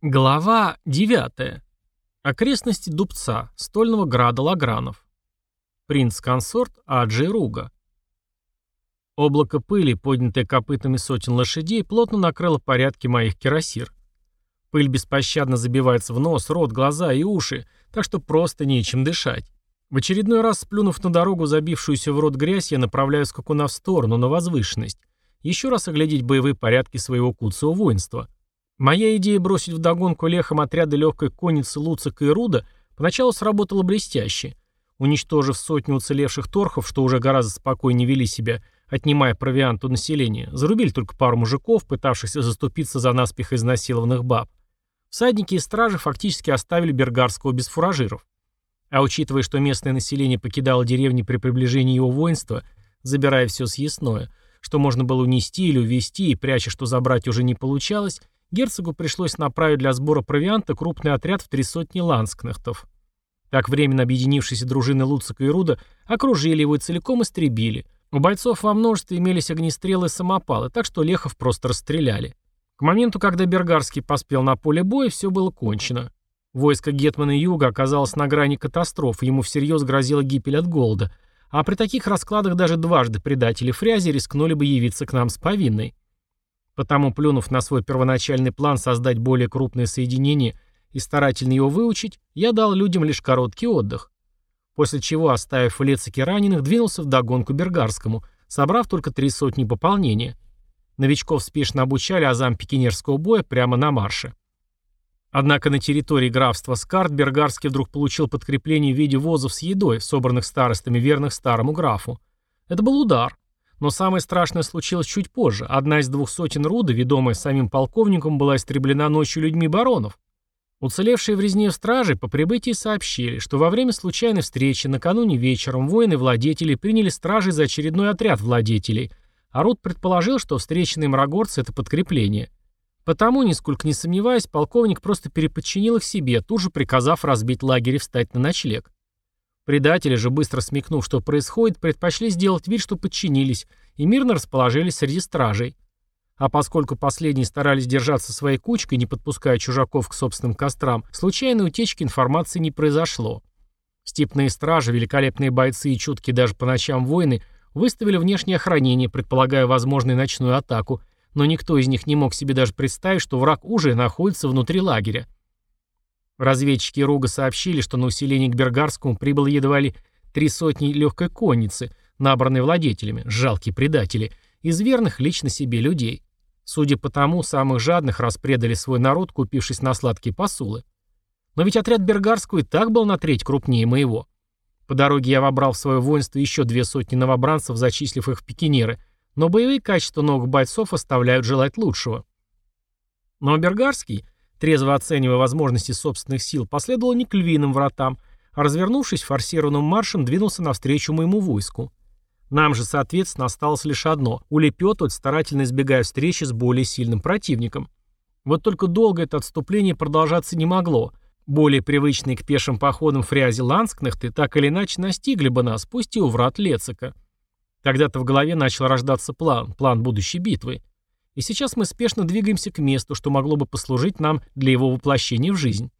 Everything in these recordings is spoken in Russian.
Глава 9. Окрестности Дубца, Стольного града Лагранов. Принц-консорт Аджи Руга. Облако пыли, поднятое копытами сотен лошадей, плотно накрыло порядки моих кирасир. Пыль беспощадно забивается в нос, рот, глаза и уши, так что просто нечем дышать. В очередной раз, сплюнув на дорогу, забившуюся в рот грязь, я направляю скакуна в сторону, на возвышенность. Еще раз оглядеть боевые порядки своего куцого воинства – Моя идея бросить вдогонку лехом отряды легкой конницы Луцика и Руда поначалу сработала блестяще. Уничтожив сотню уцелевших торхов, что уже гораздо спокойнее вели себя, отнимая провиант у населения, зарубили только пару мужиков, пытавшихся заступиться за наспех изнасилованных баб. Всадники и стражи фактически оставили Бергарского без фуражиров. А учитывая, что местное население покидало деревни при приближении его воинства, забирая все съестное, что можно было унести или увезти, и пряча, что забрать уже не получалось, герцогу пришлось направить для сбора провианта крупный отряд в три сотни ланскнехтов. Так временно объединившиеся дружины Луцика и Руда окружили его и целиком истребили. У бойцов во множестве имелись огнестрелы и самопалы, так что Лехов просто расстреляли. К моменту, когда Бергарский поспел на поле боя, все было кончено. Войско Гетмана Юга оказалось на грани катастрофы, ему всерьез грозила гибель от голода, а при таких раскладах даже дважды предатели Фрязи рискнули бы явиться к нам с повинной. Потому, плюнув на свой первоначальный план создать более крупное соединение и старательно его выучить, я дал людям лишь короткий отдых. После чего, оставив в Лецике раненых, двинулся в догонку Бергарскому, собрав только три сотни пополнения. Новичков спешно обучали азам пикинерского боя прямо на марше. Однако на территории графства Скарт Бергарский вдруг получил подкрепление в виде возов с едой, собранных старостами верных старому графу. Это был удар. Но самое страшное случилось чуть позже. Одна из двух сотен руда, ведомая самим полковником, была истреблена ночью людьми баронов. Уцелевшие в резне стражи по прибытии сообщили, что во время случайной встречи накануне вечером воины-владетели приняли стражей за очередной отряд владетелей, а Руд предположил, что встреченные мрагорцы – это подкрепление. Потому, нисколько не сомневаясь, полковник просто переподчинил их себе, тут же приказав разбить лагерь и встать на ночлег. Предатели же, быстро смекнув, что происходит, предпочли сделать вид, что подчинились, и мирно расположились среди стражей. А поскольку последние старались держаться своей кучкой, не подпуская чужаков к собственным кострам, случайной утечки информации не произошло. Степные стражи, великолепные бойцы и чуткие даже по ночам воины выставили внешнее охранение, предполагая возможную ночную атаку, но никто из них не мог себе даже представить, что враг уже находится внутри лагеря. Разведчики Руга сообщили, что на усиление к Бергарскому прибыло едва ли три сотни легкой конницы, набранной владетелями, жалкие предатели, из верных лично себе людей. Судя по тому, самых жадных распредали свой народ, купившись на сладкие посулы. Но ведь отряд Бергарского и так был на треть крупнее моего. По дороге я вобрал в свое воинство еще две сотни новобранцев, зачислив их в пикинеры, но боевые качества новых бойцов оставляют желать лучшего. Но Бергарский трезво оценивая возможности собственных сил, последовал не к львиным вратам, а развернувшись форсированным маршем, двинулся навстречу моему войску. Нам же, соответственно, осталось лишь одно – улепетывать, старательно избегая встречи с более сильным противником. Вот только долго это отступление продолжаться не могло. Более привычные к пешим походам фрязи Ланскнехты так или иначе настигли бы нас, пусть и у врат Лецика. Тогда-то в голове начал рождаться план, план будущей битвы – и сейчас мы спешно двигаемся к месту, что могло бы послужить нам для его воплощения в жизнь.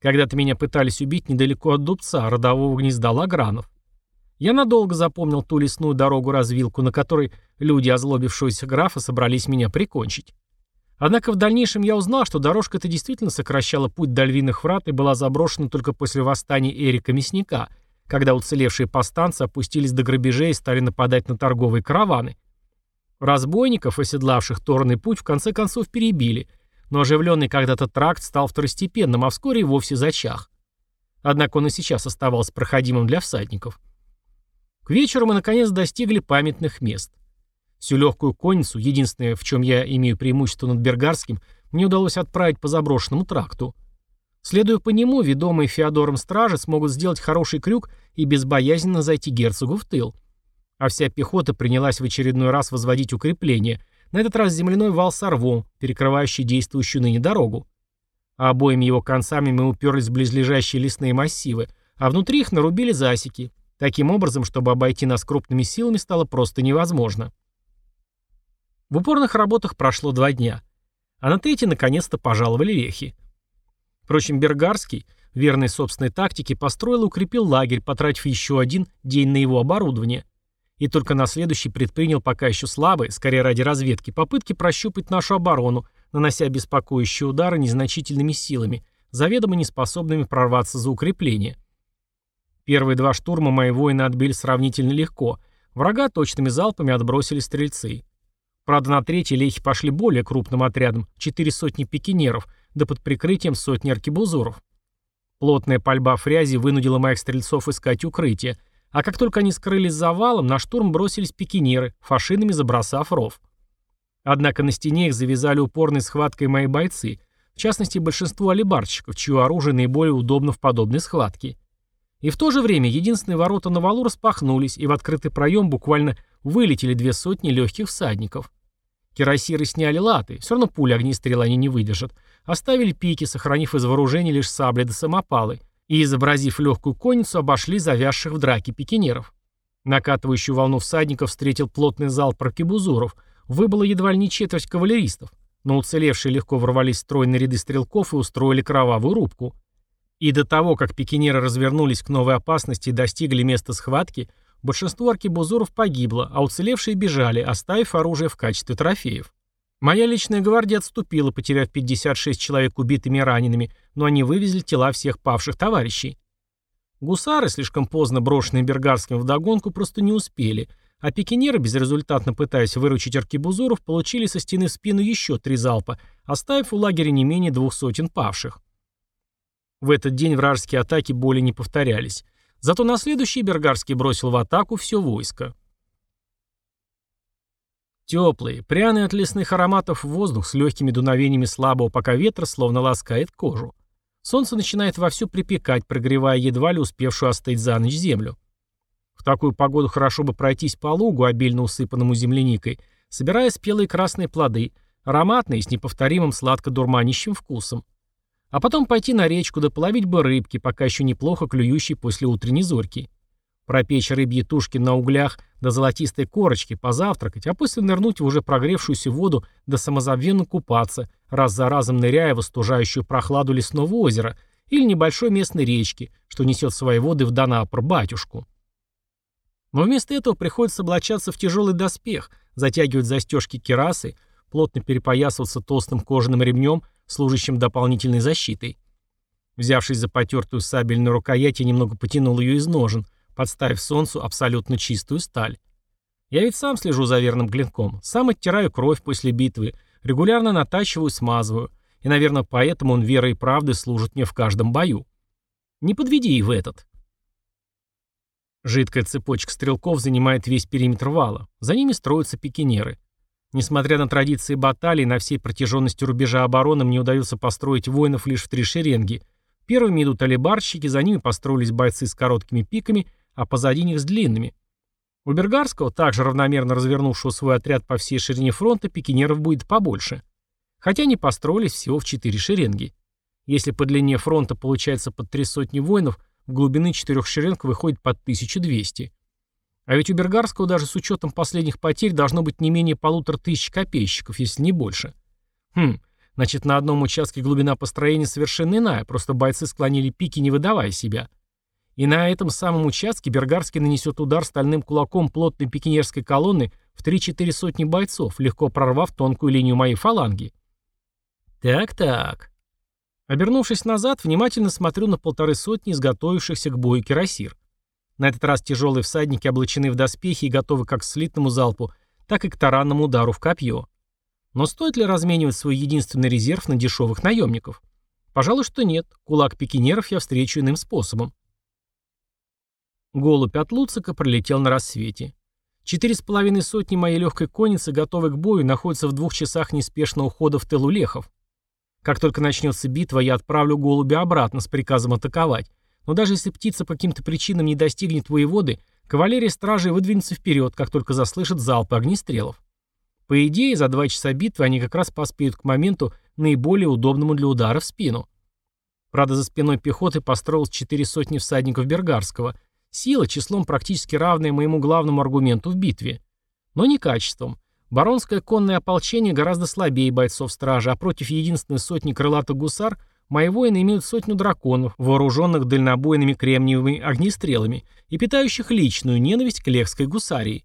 Когда-то меня пытались убить недалеко от Дубца, родового гнезда Лагранов. Я надолго запомнил ту лесную дорогу-развилку, на которой люди озлобившегося графа собрались меня прикончить. Однако в дальнейшем я узнал, что дорожка эта действительно сокращала путь до львиных врат и была заброшена только после восстания Эрика Мясника, когда уцелевшие повстанцы опустились до грабежей и стали нападать на торговые караваны. Разбойников, оседлавших торный путь, в конце концов перебили, но оживленный когда-то тракт стал второстепенным, а вскоре и вовсе зачах. Однако он и сейчас оставался проходимым для всадников. К вечеру мы наконец достигли памятных мест. Всю легкую конницу, единственное, в чем я имею преимущество над Бергарским, мне удалось отправить по заброшенному тракту. Следуя по нему, ведомые Феодором стражи смогут сделать хороший крюк и безбоязненно зайти герцогу в тыл – а вся пехота принялась в очередной раз возводить укрепления, на этот раз земляной вал с орвом, перекрывающий действующую ныне дорогу. А обоими его концами мы уперлись в близлежащие лесные массивы, а внутри их нарубили засеки, таким образом, чтобы обойти нас крупными силами стало просто невозможно. В упорных работах прошло два дня. А на третий наконец-то пожаловали лехи. Впрочем, Бергарский, верный собственной тактике, построил и укрепил лагерь, потратив еще один день на его оборудование. И только на следующий предпринял пока еще слабые, скорее ради разведки, попытки прощупать нашу оборону, нанося беспокоящие удары незначительными силами, заведомо неспособными прорваться за укрепление. Первые два штурма мои воины отбили сравнительно легко, врага точными залпами отбросили стрельцы. Правда, на третий лехи пошли более крупным отрядом, четыре сотни пикинеров, да под прикрытием сотни аркебузуров. Плотная пальба фрязи вынудила моих стрельцов искать укрытие, а как только они скрылись за валом, на штурм бросились пикинеры, фашинами забросав ров. Однако на стене их завязали упорной схваткой мои бойцы, в частности большинство алибарщиков, чье оружие наиболее удобно в подобной схватке. И в то же время единственные ворота на валу распахнулись, и в открытый проем буквально вылетели две сотни легких всадников. Кирасиры сняли латы, все равно пули огнестрела они не выдержат, оставили пики, сохранив из вооружения лишь сабли до самопалы, и, изобразив легкую конницу, обошли завязших в драке пикинеров. Накатывающую волну всадников встретил плотный зал прокибузуров, выбыло едва ли не четверть кавалеристов, но уцелевшие легко ворвались в стройные ряды стрелков и устроили кровавую рубку. И до того, как пикинеры развернулись к новой опасности и достигли места схватки, большинство аркебузуров погибло, а уцелевшие бежали, оставив оружие в качестве трофеев. Моя личная гвардия отступила, потеряв 56 человек убитыми и ранеными, но они вывезли тела всех павших товарищей. Гусары, слишком поздно брошенные Бергарским вдогонку, просто не успели, а пикинеры, безрезультатно пытаясь выручить аркебузуров, получили со стены в спину еще три залпа, оставив у лагеря не менее двух сотен павших. В этот день вражеские атаки более не повторялись. Зато на следующий Бергарский бросил в атаку все войско. Теплый, пряный от лесных ароматов воздух с легкими дуновениями слабого пока ветра словно ласкает кожу. Солнце начинает вовсю припекать, прогревая едва ли успевшую остыть за ночь землю. В такую погоду хорошо бы пройтись по лугу, обильно усыпанному земляникой, собирая спелые красные плоды, ароматные, с неповторимым сладко-дурманящим вкусом. А потом пойти на речку да половить бы рыбки, пока еще неплохо клюющей после утренней зорьки пропечь рыбьи тушки на углях до золотистой корочки, позавтракать, а после нырнуть в уже прогревшуюся воду да самозабвенно купаться, раз за разом ныряя в остужающую прохладу лесного озера или небольшой местной речки, что несет свои воды в Донапр, батюшку. Но вместо этого приходится облачаться в тяжелый доспех, затягивать застежки керасы, плотно перепоясываться толстым кожаным ремнем, служащим дополнительной защитой. Взявшись за потертую сабельную рукоять, я немного потянул ее из ножен – подставив солнцу абсолютно чистую сталь. Я ведь сам слежу за верным клинком, сам оттираю кровь после битвы, регулярно натачиваю, смазываю, и, наверное, поэтому он верой и правдой служит мне в каждом бою. Не подведи и в этот. Жидкая цепочка стрелков занимает весь периметр вала. За ними строятся пикинеры. Несмотря на традиции баталий, на всей протяженности рубежа обороны мне удается построить воинов лишь в три шеренги. Первыми идут алибарщики, за ними построились бойцы с короткими пиками а позади них с длинными. У Бергарского, также равномерно развернувшего свой отряд по всей ширине фронта, пикинеров будет побольше. Хотя они построились всего в четыре шеренги. Если по длине фронта получается под три сотни воинов, в глубины четырех шеренг выходит под 1200. А ведь у Бергарского даже с учетом последних потерь должно быть не менее полутора тысяч копейщиков, если не больше. Хм, значит на одном участке глубина построения совершенно иная, просто бойцы склонили пики, не выдавая себя. И на этом самом участке Бергарский нанесет удар стальным кулаком плотной пикинерской колонны в 3-4 сотни бойцов, легко прорвав тонкую линию моей фаланги. Так-так. Обернувшись назад, внимательно смотрю на полторы сотни изготовившихся к бою кирасир. На этот раз тяжелые всадники облачены в доспехи и готовы как к слитному залпу, так и к таранному удару в копье. Но стоит ли разменивать свой единственный резерв на дешевых наемников? Пожалуй, что нет. Кулак пикинеров я встречу иным способом. Голубь от Луцика пролетел на рассвете. Четыре с половиной сотни моей легкой конницы, готовой к бою, находятся в двух часах неспешного ухода в тылу лехов. Как только начнется битва, я отправлю голубя обратно с приказом атаковать. Но даже если птица по каким-то причинам не достигнет воеводы, кавалерия стражей выдвинется вперед, как только заслышат залпы огнестрелов. По идее, за два часа битвы они как раз поспеют к моменту, наиболее удобному для удара в спину. Правда, за спиной пехоты построилось четыре сотни всадников Бергарского – Сила числом практически равная моему главному аргументу в битве. Но не качеством. Баронское конное ополчение гораздо слабее бойцов стражи, а против единственной сотни крылатых гусар мои воины имеют сотню драконов, вооруженных дальнобойными кремниевыми огнестрелами и питающих личную ненависть к лехской гусарии.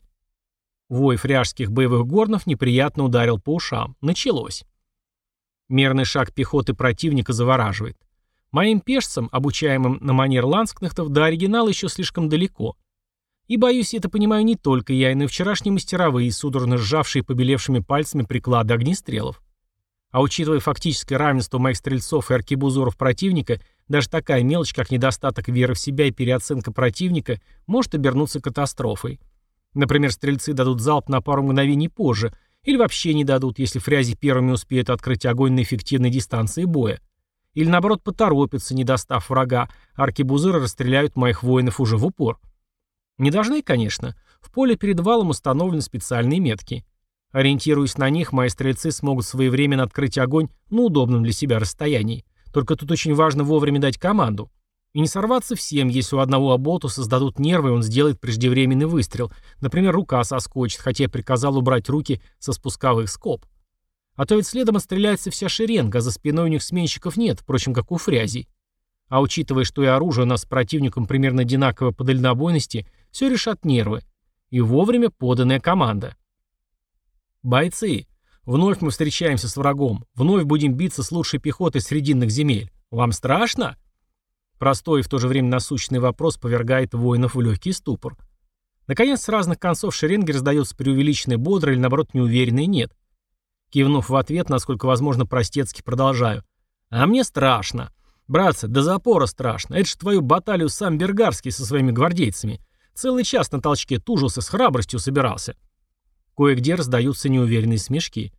Вой фряжских боевых горнов неприятно ударил по ушам. Началось. Мерный шаг пехоты противника завораживает. Моим пешцам, обучаемым на манер ланскнехтов, до оригинала еще слишком далеко. И, боюсь, это понимаю не только я, и вчерашние мастеровые, судорожно сжавшие побелевшими пальцами приклады огнестрелов. А учитывая фактическое равенство моих стрельцов и аркебузоров противника, даже такая мелочь, как недостаток веры в себя и переоценка противника, может обернуться катастрофой. Например, стрельцы дадут залп на пару мгновений позже, или вообще не дадут, если фрязи первыми успеют открыть огонь на эффективной дистанции боя. Или наоборот поторопятся, не достав врага, аркебузыры расстреляют моих воинов уже в упор. Не должны, конечно. В поле перед валом установлены специальные метки. Ориентируясь на них, мои стрельцы смогут своевременно открыть огонь на удобном для себя расстоянии. Только тут очень важно вовремя дать команду. И не сорваться всем, если у одного оболту создадут нервы, и он сделает преждевременный выстрел. Например, рука соскочит, хотя я приказал убрать руки со спусковых скоб. А то ведь следом отстреляется вся шеренга, за спиной у них сменщиков нет, впрочем, как у фрязей. А учитывая, что и оружие у нас с противником примерно одинаково по дальнобойности, все решат нервы. И вовремя поданная команда. Бойцы, вновь мы встречаемся с врагом, вновь будем биться с лучшей пехотой срединных земель. Вам страшно? Простой и в то же время насущный вопрос повергает воинов в легкий ступор. Наконец, с разных концов шеренги раздается преувеличенное бодро или, наоборот, неуверенное «нет». Кивнув в ответ, насколько возможно, простецки продолжаю. «А мне страшно. Братцы, до запора страшно. Это ж твою баталию сам Бергарский со своими гвардейцами. Целый час на толчке тужился, с храбростью собирался». Кое-где раздаются неуверенные смешки.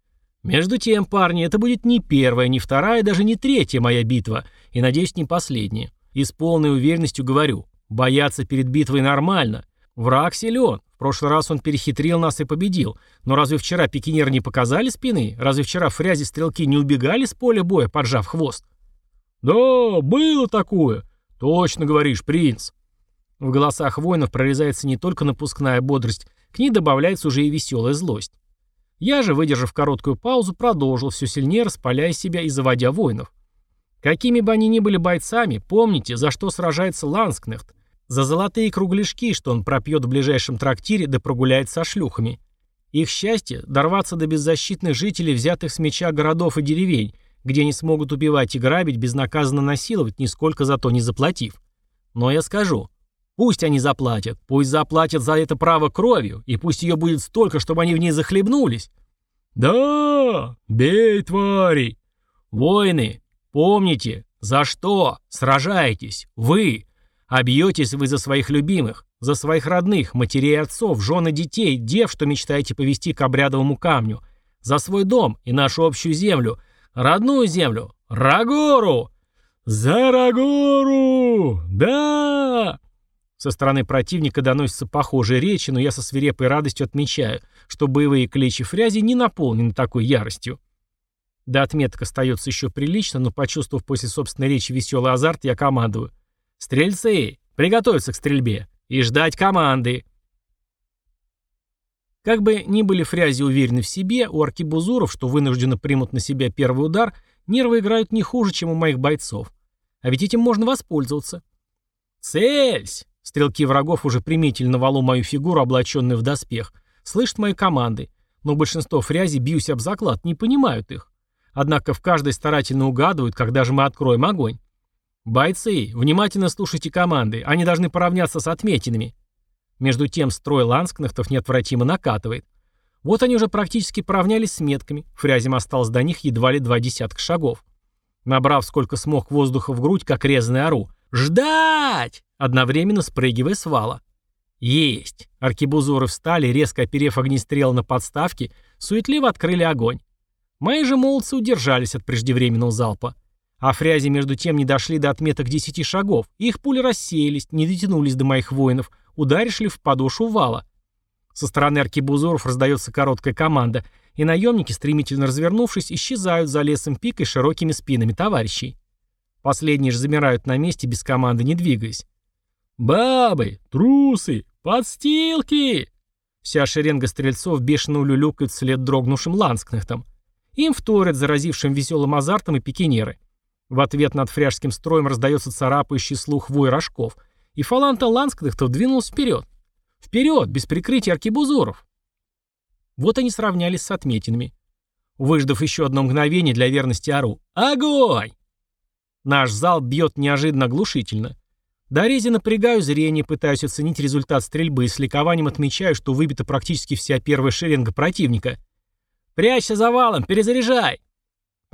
«Между тем, парни, это будет не первая, не вторая, даже не третья моя битва, и, надеюсь, не последняя. И с полной уверенностью говорю, бояться перед битвой нормально. Враг силен, прошлый раз он перехитрил нас и победил. Но разве вчера пикинеры не показали спины? Разве вчера фрязи стрелки не убегали с поля боя, поджав хвост? Да, было такое. Точно говоришь, принц. В голосах воинов прорезается не только напускная бодрость, к ней добавляется уже и веселая злость. Я же, выдержав короткую паузу, продолжил все сильнее распаляя себя и заводя воинов. Какими бы они ни были бойцами, помните, за что сражается Ланскнехт. За золотые кругляшки, что он пропьет в ближайшем трактире да прогуляет со шлюхами. Их счастье – дорваться до беззащитных жителей, взятых с меча городов и деревень, где они смогут убивать и грабить, безнаказанно насиловать, нисколько за то не заплатив. Но я скажу, пусть они заплатят, пусть заплатят за это право кровью, и пусть ее будет столько, чтобы они в ней захлебнулись. Да, бей тварей. Воины, помните, за что сражаетесь вы, а бьетесь вы за своих любимых, за своих родных, матерей отцов, жен и детей, дев, что мечтаете повести к обрядовому камню, за свой дом и нашу общую землю, родную землю, Рагору! За Рагору! Да! Со стороны противника доносятся похожие речи, но я со свирепой радостью отмечаю, что боевые кличи фрязи не наполнены такой яростью. До отметок остается еще прилично, но почувствовав после собственной речи веселый азарт, я командую – «Стрельцы, приготовиться к стрельбе и ждать команды!» Как бы ни были фрязи уверены в себе, у аркибузуров, что вынужденно примут на себя первый удар, нервы играют не хуже, чем у моих бойцов. А ведь этим можно воспользоваться. «Цельсь!» Стрелки врагов уже приметили на валу мою фигуру, облаченную в доспех. Слышат мои команды, но большинство фрязи, бьюсь об заклад, не понимают их. Однако в каждой старательно угадывают, когда же мы откроем огонь. «Бойцы, внимательно слушайте команды, они должны поравняться с отметинами». Между тем строй ланскнахтов неотвратимо накатывает. Вот они уже практически поравнялись с метками, фрязем осталось до них едва ли два десятка шагов. Набрав сколько смог воздуха в грудь, как резаный ору. «Ждать!» одновременно спрыгивая с вала. «Есть!» Аркебузоры встали, резко оперев огнестрел на подставке, суетливо открыли огонь. Мои же молодцы удержались от преждевременного залпа. А фрязи между тем не дошли до отметок десяти шагов, и их пули рассеялись, не дотянулись до моих воинов, ударили в подошву вала. Со стороны аркебузоров раздается короткая команда, и наемники, стремительно развернувшись, исчезают за лесом пикой широкими спинами товарищей. Последние же замирают на месте без команды, не двигаясь. «Бабы! Трусы! Подстилки!» Вся шеренга стрельцов бешено улюлюкает вслед дрогнувшим ланскнехтам. Им вторят заразившим веселым азартом и пикинеры. В ответ над фряжским строем раздается царапающий слух вой рожков, и фаланта ланскнехтов двинулась вперед. Вперед, без прикрытия аркебузуров. Вот они сравнялись с отметинами. Выждав еще одно мгновение для верности ору. Огонь! Наш зал бьет неожиданно глушительно. Дорези напрягаю зрение, пытаюсь оценить результат стрельбы и с ликованием отмечаю, что выбита практически вся первая шеренга противника. «Прячься за валом! Перезаряжай!»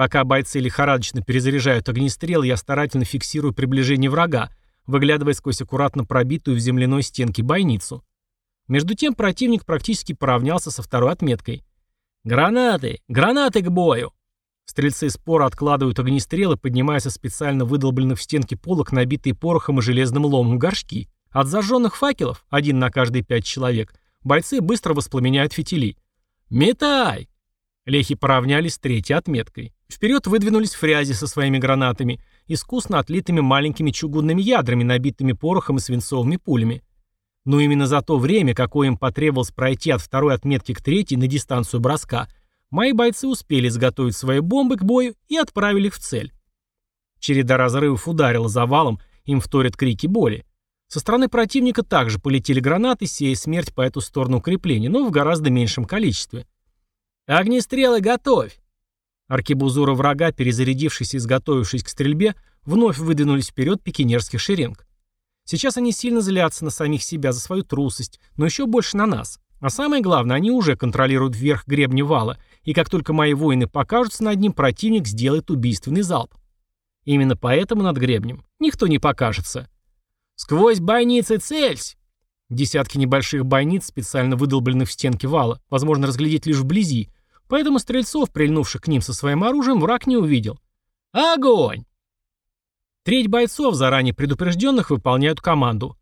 Пока бойцы лихорадочно перезаряжают огнестрел, я старательно фиксирую приближение врага, выглядывая сквозь аккуратно пробитую в земляной стенке бойницу. Между тем противник практически поравнялся со второй отметкой. «Гранаты! Гранаты к бою!» Стрельцы спора откладывают огнестрелы, поднимая со специально выдолбленных в стенке полок, набитые порохом и железным ломом горшки. От зажженных факелов, один на каждые пять человек, бойцы быстро воспламеняют фитили. «Метай!» Лехи поравнялись с третьей отметкой. Вперед выдвинулись фрязи со своими гранатами, искусно отлитыми маленькими чугунными ядрами, набитыми порохом и свинцовыми пулями. Но именно за то время, какое им потребовалось пройти от второй отметки к третьей на дистанцию броска – Мои бойцы успели изготовить свои бомбы к бою и отправили их в цель. Череда разрывов ударила завалом, им вторят крики боли. Со стороны противника также полетели гранаты, сея смерть по эту сторону укрепления, но в гораздо меньшем количестве. «Огнестрелы готовь!» Аркебузуры врага, перезарядившись и изготовившись к стрельбе, вновь выдвинулись вперед пикинерских шеренг. Сейчас они сильно злятся на самих себя за свою трусость, но еще больше на нас. А самое главное, они уже контролируют верх гребня вала, и как только мои воины покажутся над ним, противник сделает убийственный залп. Именно поэтому над гребнем никто не покажется. «Сквозь бойницы цельсь!» Десятки небольших бойниц, специально выдолбленных в стенке вала, возможно разглядеть лишь вблизи, поэтому стрельцов, прильнувших к ним со своим оружием, враг не увидел. «Огонь!» Треть бойцов, заранее предупрежденных, выполняют команду.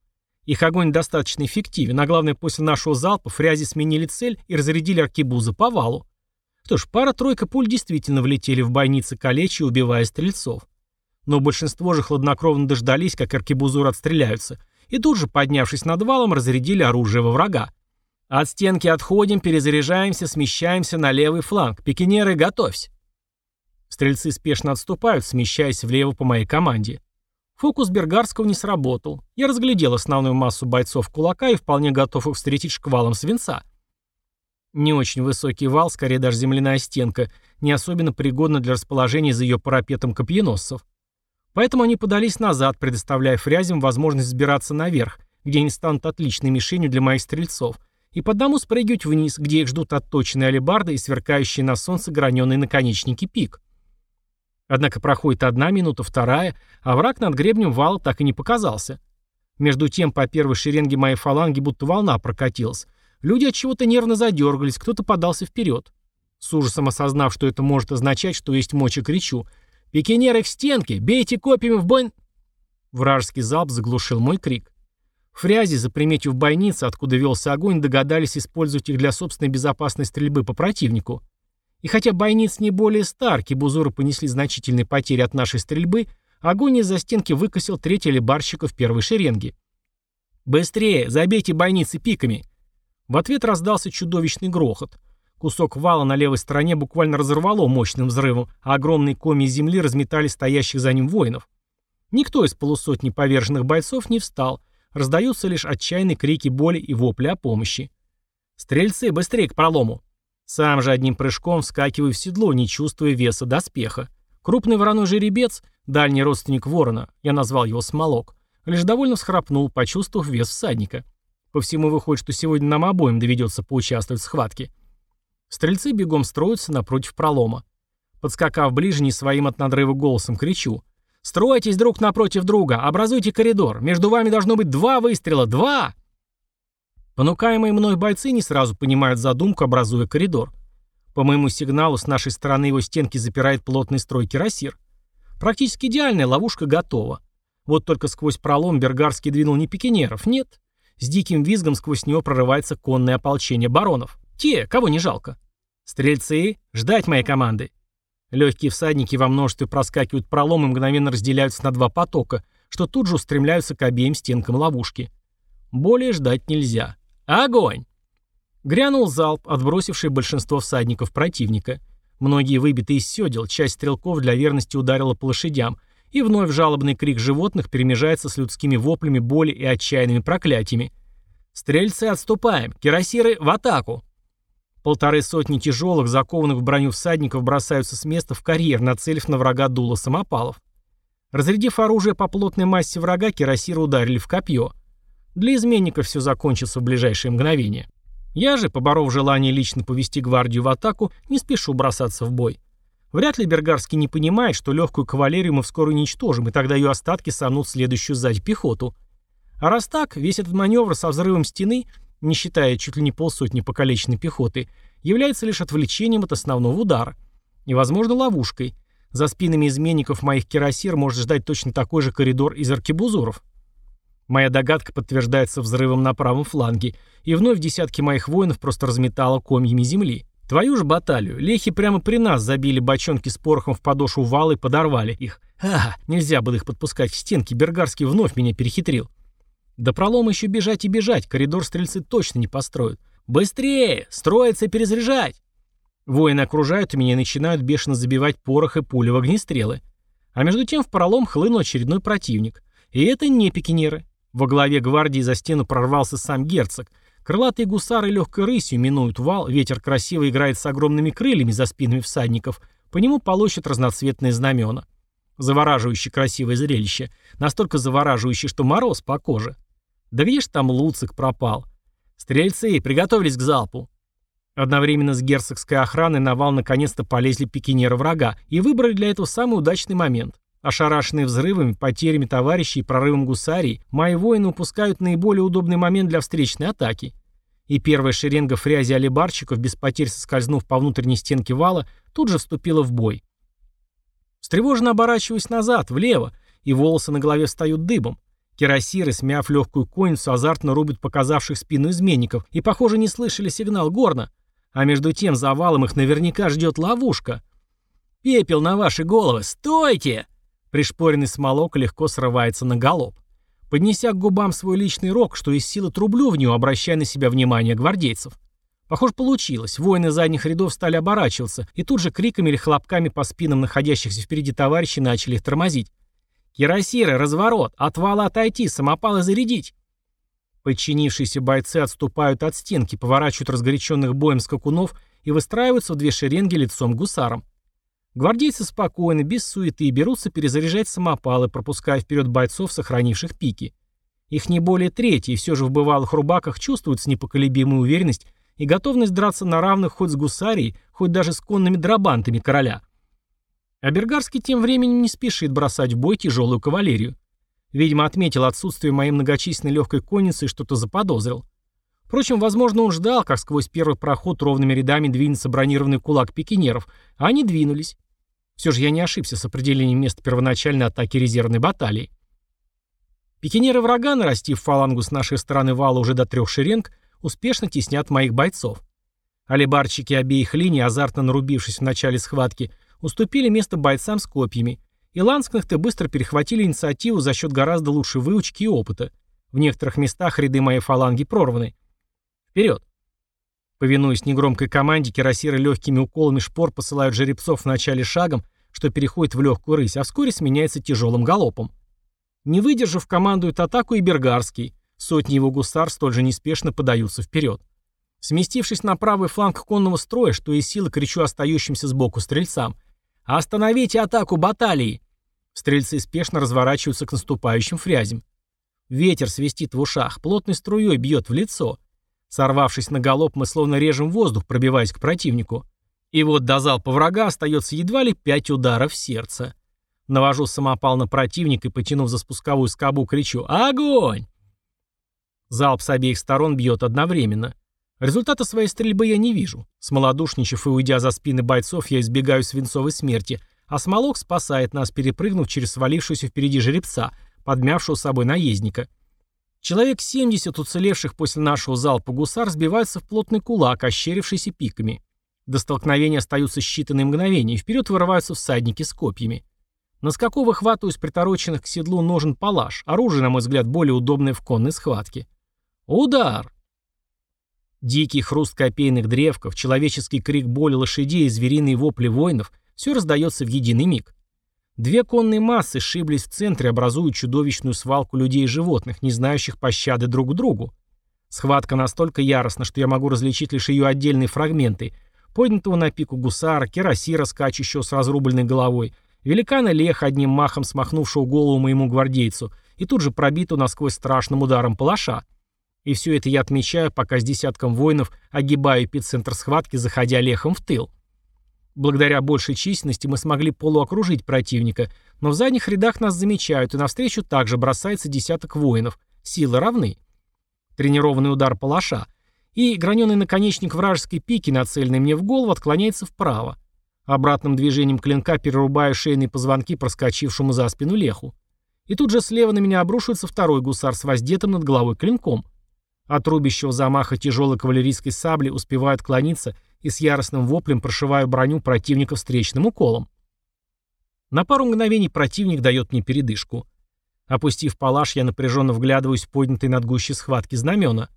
Их огонь достаточно эффективен, а главное, после нашего залпа фрязи сменили цель и разрядили аркебузы по валу. Что ж, пара-тройка пуль действительно влетели в бойницы калечи, убивая стрельцов. Но большинство же хладнокровно дождались, как аркебузуры отстреляются, и тут же, поднявшись над валом, разрядили оружие во врага. От стенки отходим, перезаряжаемся, смещаемся на левый фланг. Пикинеры, готовься. Стрельцы спешно отступают, смещаясь влево по моей команде. Фокус Бергарского не сработал. Я разглядел основную массу бойцов кулака и вполне готов их встретить шквалом свинца. Не очень высокий вал, скорее даже земляная стенка, не особенно пригодна для расположения за ее парапетом копьеносцев. Поэтому они подались назад, предоставляя фрязям возможность сбираться наверх, где они станут отличной мишенью для моих стрельцов, и по одному спрыгивать вниз, где их ждут отточенные алебарды и сверкающие на солнце граненые наконечники пик. Однако проходит одна минута, вторая, а враг над гребнем вала так и не показался. Между тем, по первой шеренге моей фаланги будто волна прокатилась. Люди от чего-то нервно задергались, кто-то подался вперед. С ужасом осознав, что это может означать, что есть мочи, кричу. «Пикинеры к стенке! Бейте копьями в бой...» Вражеский залп заглушил мой крик. Фрязи, заприметив бойницы, откуда велся огонь, догадались использовать их для собственной безопасной стрельбы по противнику. И хотя бойниц не более старки, бузуры понесли значительные потери от нашей стрельбы, огонь из-за стенки выкосил третий лебарщика в первой шеренге. «Быстрее! Забейте бойницы пиками!» В ответ раздался чудовищный грохот. Кусок вала на левой стороне буквально разорвало мощным взрывом, а огромные коми земли разметали стоящих за ним воинов. Никто из полусотни поверженных бойцов не встал, раздаются лишь отчаянные крики боли и вопли о помощи. «Стрельцы, быстрее к пролому!» Сам же одним прыжком вскакиваю в седло, не чувствуя веса доспеха. Крупный вороной жеребец, дальний родственник ворона, я назвал его Смолок, лишь довольно всхрапнул, почувствовав вес всадника. По всему выходит, что сегодня нам обоим доведется поучаствовать в схватке. Стрельцы бегом строятся напротив пролома. Подскакав ближе, не своим от надрыва голосом кричу. «Стройтесь друг напротив друга, образуйте коридор. Между вами должно быть два выстрела. Два!» Понукаемые мной бойцы не сразу понимают задумку, образуя коридор. По моему сигналу с нашей стороны его стенки запирает плотный строй кирасир. Практически идеальная ловушка готова. Вот только сквозь пролом Бергарский двинул не пикинеров, нет. С диким визгом сквозь него прорывается конное ополчение баронов. Те, кого не жалко. Стрельцы, ждать моей команды. Легкие всадники во множестве проскакивают пролом и мгновенно разделяются на два потока, что тут же устремляются к обеим стенкам ловушки. Более ждать нельзя. Огонь! Грянул залп, отбросивший большинство всадников противника. Многие выбиты из седел, часть стрелков для верности ударила по лошадям, и вновь жалобный крик животных перемежается с людскими воплями боли и отчаянными проклятиями. «Стрельцы, отступаем! Кирасиры, в атаку!» Полторы сотни тяжелых, закованных в броню всадников бросаются с места в карьер, нацелив на врага дуло самопалов. Разрядив оружие по плотной массе врага, кирасиры ударили в копье. Для изменников все закончится в ближайшее мгновение. Я же, поборов желание лично повести гвардию в атаку, не спешу бросаться в бой. Вряд ли Бергарский не понимает, что легкую кавалерию мы вскоре уничтожим, и тогда ее остатки сомнут следующую сзади пехоту. А раз так, весь этот маневр со взрывом стены, не считая чуть ли не полсотни покалеченной пехоты, является лишь отвлечением от основного удара. И, возможно, ловушкой. За спинами изменников моих кирасир может ждать точно такой же коридор из аркебузуров. Моя догадка подтверждается взрывом на правом фланге, и вновь десятки моих воинов просто разметало комьями земли. Твою же баталию. Лехи прямо при нас забили бочонки с порохом в подошву вала и подорвали их. Ага, нельзя было их подпускать к стенке, Бергарский вновь меня перехитрил. До пролома еще бежать и бежать, коридор стрельцы точно не построят. Быстрее! Строиться и перезаряжать! Воины окружают меня и начинают бешено забивать порох и пули в огнестрелы. А между тем в пролом хлынул очередной противник. И это не пикинеры. Во главе гвардии за стену прорвался сам герцог. Крылатые гусары легкой рысью минуют вал, ветер красиво играет с огромными крыльями за спинами всадников, по нему полощут разноцветные знамена. Завораживающе красивое зрелище, настолько завораживающее, что мороз по коже. Да где ж там Луцик пропал? Стрельцы, приготовились к залпу. Одновременно с герцогской охраной на вал наконец-то полезли пикинеры врага и выбрали для этого самый удачный момент. Ошарашенные взрывами, потерями товарищей и прорывом гусарий, мои воины упускают наиболее удобный момент для встречной атаки. И первая шеренга фрязи алибарчиков, без потерь соскользнув по внутренней стенке вала, тут же вступила в бой. Встревоженно оборачиваюсь назад, влево, и волосы на голове встают дыбом. Кирасиры, смяв легкую конницу, азартно рубят показавших спину изменников и, похоже, не слышали сигнал горна. А между тем за валом их наверняка ждет ловушка. «Пепел на ваши головы! Стойте!» Пришпоренный смолок легко срывается на галоп. Поднеся к губам свой личный рог, что из силы трублю в него, обращая на себя внимание гвардейцев. Похоже, получилось. Воины задних рядов стали оборачиваться, и тут же криками или хлопками по спинам находящихся впереди товарищей начали их тормозить. «Кирасиры, разворот! Отвала отойти, самопалы зарядить!» Подчинившиеся бойцы отступают от стенки, поворачивают разгоряченных боем скакунов и выстраиваются в две шеренги лицом к гусарам. Гвардейцы спокойно, без суеты, берутся перезаряжать самопалы, пропуская вперед бойцов, сохранивших пики. Их не более трети, и все же в бывалых рубаках чувствуется непоколебимая уверенность и готовность драться на равных хоть с гусарией, хоть даже с конными драбантами короля. А Бергарский тем временем не спешит бросать в бой тяжелую кавалерию. Видимо, отметил отсутствие моей многочисленной легкой конницы и что-то заподозрил. Впрочем, возможно, он ждал, как сквозь первый проход ровными рядами двинется бронированный кулак пикинеров, а они двинулись. Все же я не ошибся с определением места первоначальной атаки резервной баталии. Пикинеры врага, нарастив фалангу с нашей стороны вала уже до трех шеренг, успешно теснят моих бойцов. Алибарчики обеих линий, азартно нарубившись в начале схватки, уступили место бойцам с копьями, и ланскнахты быстро перехватили инициативу за счет гораздо лучшей выучки и опыта. В некоторых местах ряды моей фаланги прорваны. Вперед! Повинуясь негромкой команде, кирасиры легкими уколами шпор посылают жеребцов в начале шагом, что переходит в легкую рысь, а вскоре сменяется тяжелым галопом. Не выдержав, командует атаку и Бергарский. Сотни его гусар столь же неспешно подаются вперед. Сместившись на правый фланг конного строя, что из силы кричу остающимся сбоку стрельцам. «Остановите атаку баталии!» Стрельцы спешно разворачиваются к наступающим фрязям. Ветер свистит в ушах, плотной струей бьет в лицо. Сорвавшись на галоп, мы словно режем воздух, пробиваясь к противнику. И вот до залпа врага остается едва ли пять ударов в сердце. Навожу самопал на противника и, потянув за спусковую скобу, кричу «Огонь!». Залп с обеих сторон бьет одновременно. Результата своей стрельбы я не вижу. Смолодушничав и уйдя за спины бойцов, я избегаю свинцовой смерти, а смолок спасает нас, перепрыгнув через свалившуюся впереди жеребца, подмявшего собой наездника. Человек 70 уцелевших после нашего залпа гусар сбиваются в плотный кулак, ощерившийся пиками. До столкновения остаются считанные мгновения, и вперед вырываются всадники с копьями. На скаку выхватываю из притороченных к седлу ножен палаш, оружие, на мой взгляд, более удобное в конной схватке. Удар! Дикий хруст копейных древков, человеческий крик боли лошадей и звериные вопли воинов – все раздается в единый миг. Две конные массы сшиблись в центре, образуя чудовищную свалку людей и животных, не знающих пощады друг другу. Схватка настолько яростна, что я могу различить лишь ее отдельные фрагменты. Поднятого на пику гусара, кирасира, скачущего с разрубленной головой, великана Леха, одним махом смахнувшего голову моему гвардейцу, и тут же пробитого насквозь страшным ударом палаша. И все это я отмечаю, пока с десятком воинов огибаю эпицентр схватки, заходя Лехом в тыл. Благодаря большей численности мы смогли полуокружить противника, но в задних рядах нас замечают, и навстречу также бросается десяток воинов. Силы равны. Тренированный удар палаша. И граненый наконечник вражеской пики, нацеленный мне в голову, отклоняется вправо. Обратным движением клинка перерубаю шейные позвонки проскочившему за спину леху. И тут же слева на меня обрушивается второй гусар с воздетым над головой клинком. От рубящего замаха тяжелой кавалерийской сабли успеваю отклониться и с яростным воплем прошиваю броню противника встречным уколом. На пару мгновений противник дает мне передышку. Опустив палаш, я напряженно вглядываюсь в поднятые над гущей схватки знамена.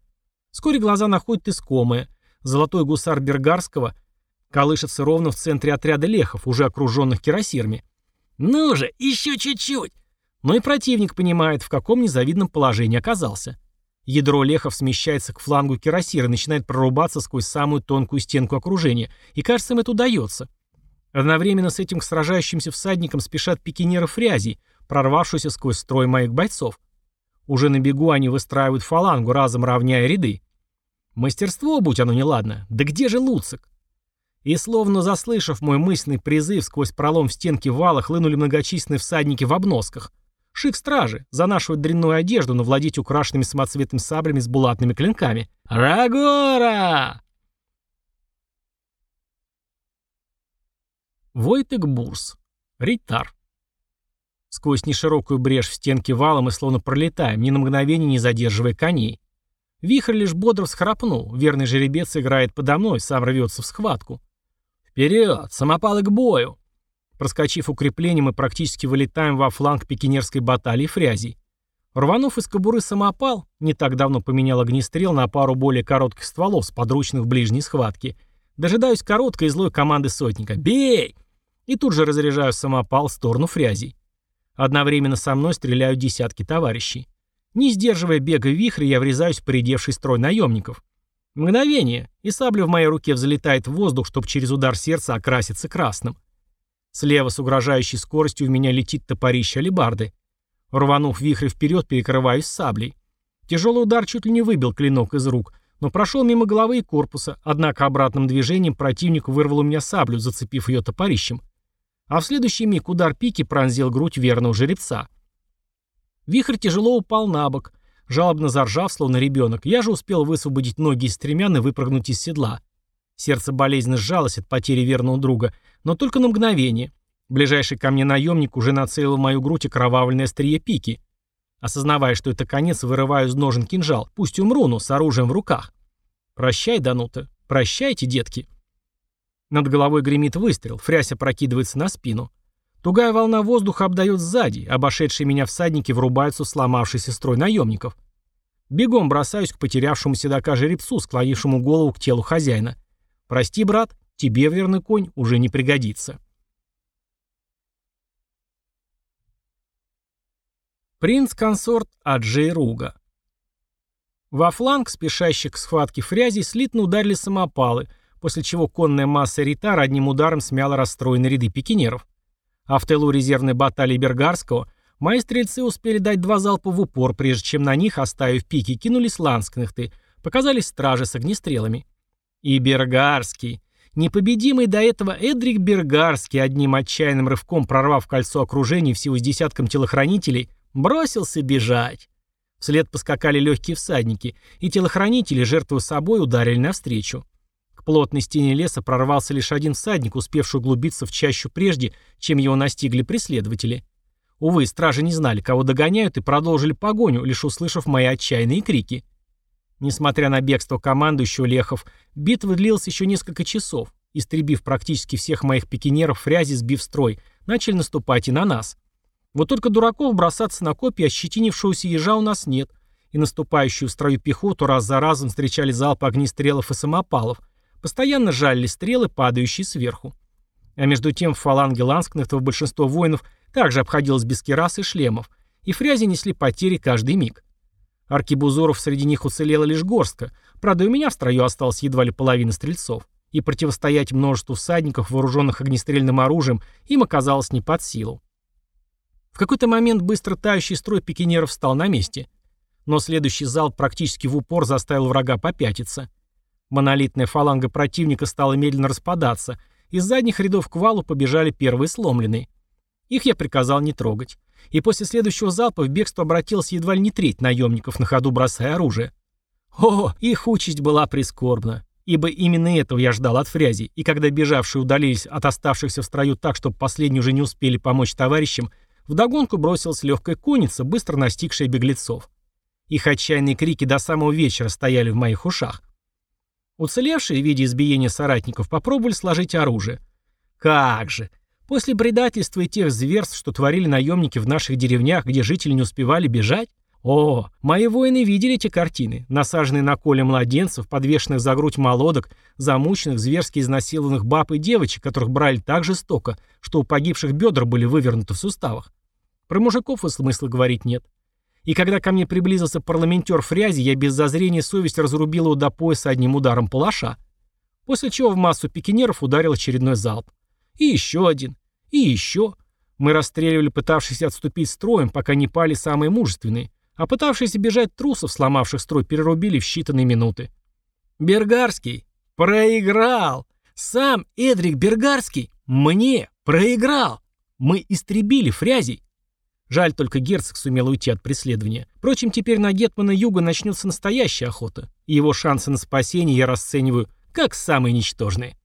Вскоре глаза находят искомое. Золотой гусар Бергарского колышется ровно в центре отряда лехов, уже окруженных кирасирами. «Ну же, еще чуть-чуть!» Но и противник понимает, в каком незавидном положении оказался. Ядро лехов смещается к флангу кирасира начинает прорубаться сквозь самую тонкую стенку окружения, и кажется, им это удается. Одновременно с этим к сражающимся всадникам спешат пикинеры фрязей, прорвавшиеся сквозь строй моих бойцов. Уже на бегу они выстраивают фалангу, разом равняя ряды. Мастерство, будь оно неладно, да где же Луцик? И словно заслышав мой мысленный призыв, сквозь пролом в стенке вала хлынули многочисленные всадники в обносках. Шик стражи, занашивать дрянную одежду, но владеть украшенными самоцветными саблями с булатными клинками. «Рагора!» Войтек Бурс. Ритар. Сквозь неширокую брешь в стенке вала мы словно пролетаем, ни на мгновение не задерживая коней. Вихрь лишь бодро всхрапнул, верный жеребец играет подо мной, сам рвется в схватку. «Вперед! Самопалы к бою!» Проскочив укрепление, мы практически вылетаем во фланг пекинерской баталии фрязей. Рванув из кобуры самопал, не так давно поменял огнестрел на пару более коротких стволов с подручных ближней схватке. Дожидаюсь короткой и злой команды сотника «Бей!» и тут же разряжаю самопал в сторону фрязей. Одновременно со мной стреляют десятки товарищей. Не сдерживая бега вихря, я врезаюсь в поредевший строй наемников. Мгновение, и сабля в моей руке взлетает в воздух, чтобы через удар сердца окраситься красным. Слева с угрожающей скоростью в меня летит топорище алебарды. Рванув вихрь вперед, перекрываюсь саблей. Тяжелый удар чуть ли не выбил клинок из рук, но прошел мимо головы и корпуса, однако обратным движением противник вырвал у меня саблю, зацепив ее топорищем. А в следующий миг удар пики пронзил грудь верного жеребца. Вихрь тяжело упал на бок, жалобно заржав, словно ребенок. Я же успел высвободить ноги из стремян и выпрыгнуть из седла. Сердце болезненно сжалось от потери верного друга, но только на мгновение. Ближайший ко мне наемник уже нацелил в мою грудь окровавленное острие пики. Осознавая, что это конец, вырываю из ножен кинжал. Пусть умру, но с оружием в руках. Прощай, Данута. Прощайте, детки. Над головой гремит выстрел. Фряся прокидывается на спину. Тугая волна воздуха обдает сзади. Обошедшие меня всадники врубаются в сломавшийся строй наемников. Бегом бросаюсь к потерявшему седока жеребцу, склонившему голову к телу хозяина. «Прости, брат, тебе верный конь уже не пригодится». Принц-консорт Аджей Руга Во фланг, спешащих к схватке фрязи, слитно ударили самопалы, после чего конная масса Ритара одним ударом смяла расстроенные ряды пикинеров. А в тылу резервной баталии Бергарского мои стрельцы успели дать два залпа в упор, прежде чем на них, оставив пики, кинулись ланскнехты, показались стражи с огнестрелами. И Бергарский. Непобедимый до этого Эдрик Бергарский, одним отчаянным рывком прорвав кольцо окружения всего с десятком телохранителей, бросился бежать. Вслед поскакали легкие всадники, и телохранители, жертвуя собой, ударили навстречу. К плотной стене леса прорвался лишь один всадник, успевший углубиться в чащу прежде, чем его настигли преследователи. Увы, стражи не знали, кого догоняют, и продолжили погоню, лишь услышав мои отчаянные крики. Несмотря на бегство командующего Лехов, битва длилась еще несколько часов. Истребив практически всех моих пикинеров, фрязи сбив строй, начали наступать и на нас. Вот только дураков бросаться на копья ощетинившегося ежа у нас нет, и наступающую в строю пехоту раз за разом встречали залпы огнестрелов и самопалов, постоянно жалили стрелы, падающие сверху. А между тем в фаланге Ланскнехтов большинство воинов также обходилось без керас и шлемов, и фрязи несли потери каждый миг. Аркибузоров среди них уцелела лишь горстка, правда и у меня в строю осталась едва ли половина стрельцов, и противостоять множеству всадников, вооруженных огнестрельным оружием, им оказалось не под силу. В какой-то момент быстро тающий строй пикинеров встал на месте. Но следующий залп практически в упор заставил врага попятиться. Монолитная фаланга противника стала медленно распадаться, из задних рядов к валу побежали первые сломленные. Их я приказал не трогать. И после следующего залпа в бегство обратилась едва ли не треть наемников, на ходу бросая оружие. О, их участь была прискорбна. Ибо именно этого я ждал от фрязи, и когда бежавшие удалились от оставшихся в строю так, чтобы последние уже не успели помочь товарищам, Вдогонку бросилась легкая конница, быстро настигшая беглецов. Их отчаянные крики до самого вечера стояли в моих ушах. Уцелевшие, в виде избиения соратников, попробовали сложить оружие. Как же! После предательства и тех зверств, что творили наемники в наших деревнях, где жители не успевали бежать, о, мои воины видели эти картины, насаженные на коле младенцев, подвешенных за грудь молодок, замученных, зверски изнасилованных баб и девочек, которых брали так жестоко, что у погибших бедра были вывернуты в суставах. Про мужиков и смысла говорить нет. И когда ко мне приблизился парламентер Фрязи, я без зазрения совести разрубил его до пояса одним ударом палаша. После чего в массу пикинеров ударил очередной залп. И еще один. И еще. Мы расстреливали пытавшихся отступить строем, пока не пали самые мужественные а пытавшиеся бежать трусов, сломавших строй, перерубили в считанные минуты. Бергарский проиграл! Сам Эдрик Бергарский мне проиграл! Мы истребили фрязей. Жаль, только герцог сумел уйти от преследования. Впрочем, теперь на Гетмана Юга начнется настоящая охота, и его шансы на спасение я расцениваю как самые ничтожные.